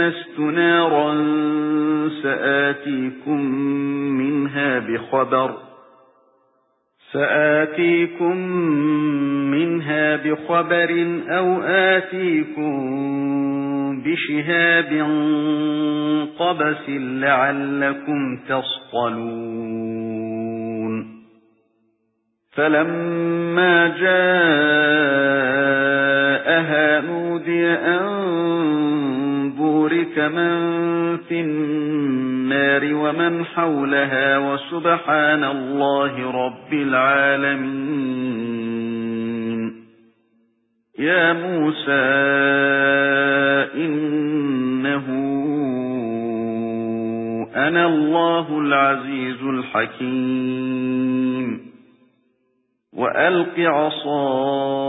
آنست نارا سآتيكم منها بخبر سآتيكم منها بخبر أو آتيكم بشهاب قبس لعلكم تصطلون فلما جاءها نودي أن بورك من في النار ومن حولها وسبحان الله رب العالمين. يا موسى إنه أنا الله العزيز الحكيم. وألق عصاك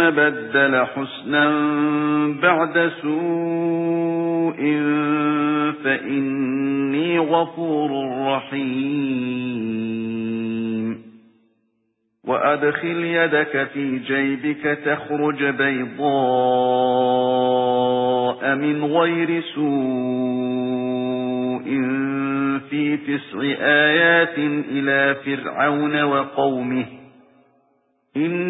ثُمَّ بَدَّلَ حُسْنًا بَعْدَ سُوءٍ فَإِنِّي غَفُورٌ رَّحِيمٌ وَأَدْخِلْ يَدَكَ فِي جَيْبِكَ تَخْرُجْ بَيْضَاءَ مِنْ غَيْرِ سُوءٍ فِي تِسْعِ آيَاتٍ إِلَى فِرْعَوْنَ وَقَوْمِهِ إِنَّهُمْ